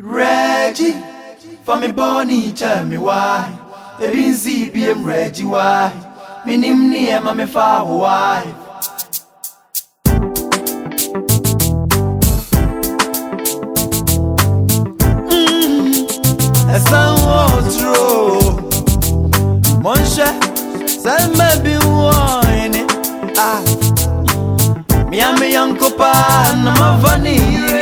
Reggie, for me bonny, tell me why. See BM Reggie why. Me name near my fa why. ẹ̀sán wọ́n dúró mọ̀ ń ṣe sẹ́mẹ̀ bí wọ́n ẹni. Miami yankopa na mavani yiri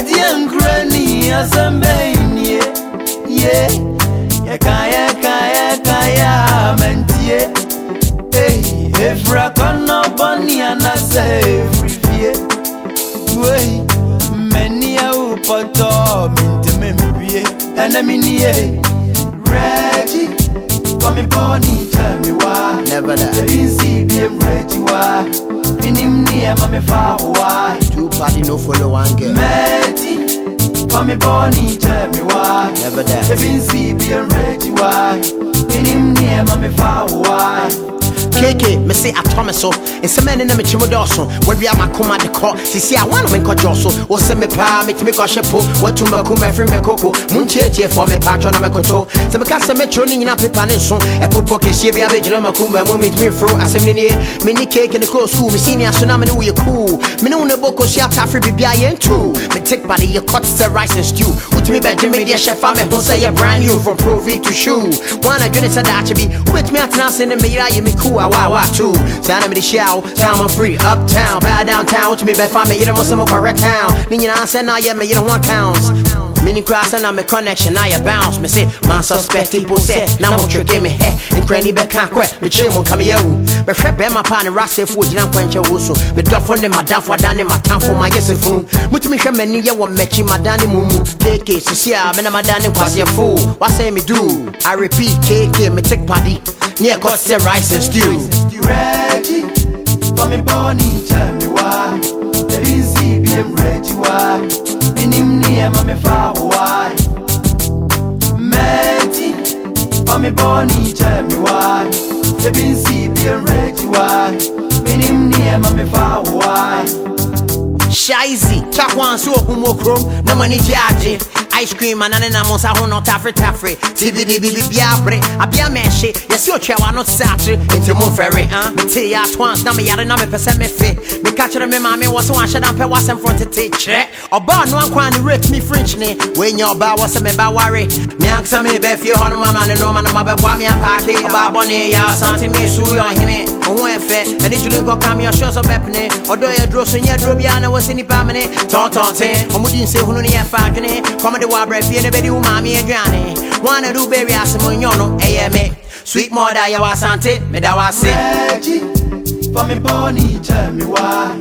ɛdeɛ nkura ni asɛmbɛn nie ye. Yɛkayɛkayɛkayɛ a mantie ei ɛfira kɔnɔ bɔne anasɛ ɛfiri fie duei mmani awo pɔtɔ menteme mbie ɛnɛ me nie rɛgyi kɔme bɔne kyɛ me wa ɛbi nsi biem rɛgyi wa menim neɛ ma mefa wo wa. Two party no follow one girl. Meti For me boni tell me why Never that. They didn't see BM Reggie why Minim near mame fa why KK, me say atɔ me so nsɛm ɛne na mekyi mu dɔɔso wadua makoma de kɔ sisi a wana menkɔgyɔ so. Wo sɛ me paa metumi kɔhye po watu maku mɛfiri me koko montietie me paatwɔ na mɛkoto sɛ meka sɛ mɛkyerɛ no nyina pepa ne nso ɛpopɔ kɛsie bia bɛgyina makoma mu metumi mforo asɛm ne nie meni keke ne kɔɔ skul mesenia so na mene woyɛ cool. Mene wo ne bɔkɔhyia tafere biribia yɛntu metek bade yɛkɔte sɛ rice and stew. Wotumi bɛgye me deɛ hyɛ fa me ho sɛ yɛ brand new from provi to shoe. Wana adwene sɛ daakye bi wobɛtumi atena ase ne meyera yɛ me cool a wa too saa na mede hyia wo town I'm free uptown bad downtown wotumi bɛfa me yere mo sɛ mokɔrɛ town ne nyinaa sɛ na yɛ me yere ho accounts Mini cross and I'm a connection, I a bounce. Me say, suspect people say, now you give me head. And granny back can't quit, me chill will come here. Me frep be my pan and ras if wood, and quench your wusso. Me duff on them, my down for down in my town for my and fool. But me shame many ya want matching my danny mumu. KK, so see, I'm in my danny was your fool. What say me do? I repeat, KK, me take party. Yeah, cause the rice and stew. Reggie For me boni tell me why They didn't see BM Reggie why Minim near mame fa why Meti For me boni tell me why They didn't see BM Reggie why Minim no. Ice cream and an amos a hono tafre tafre. TBD bibi biabre, a bia meshe, yes your chair no satri, into mo ferry, huh? Me tea at once, na me yada na me pese me fit. Me catch me mommy was one shut up was in front to take check. Or bar no one kwan rate me French ne. When your bar was me ba worry. Me ask me be fi hono mama no man ma be bwa me a party. Ba boni ya something me su yo hime. Tuli go kam your shows up epne. Odo ye dro so nye dro bia na wasi nipa mene. Ton ton ten, omudi nse hunu ne ye fa dwene. Come de wa bre fie ne be di wo mami aduane. Wanna do baby asemo nyono, eye eh, me. Sweet mother ya wasante, me da wase. Reggie For me boni tell me why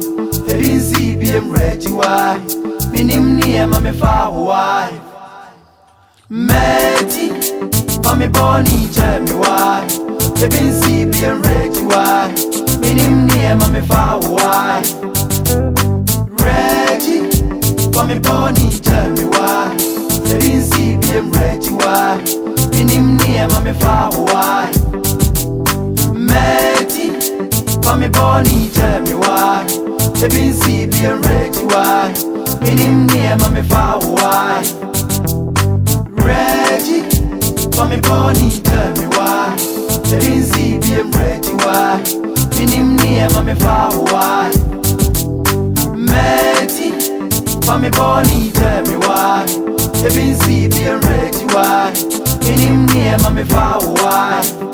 They didn't see BM Reggie why Minim near mame fa why Meti For me boni tell me why They didn't see BM Reggie why? Minim near mame fa why. Reggie For me boni tell me why? They didn't see BM Reggie why. Minim near mame fa why Meti For me boni tell me why? They been see BM Reggie why Nimnie wamevaa uhai Meti Fame bonita mi wai Ebinsi bien reti wai Inimnie wamevaa uhai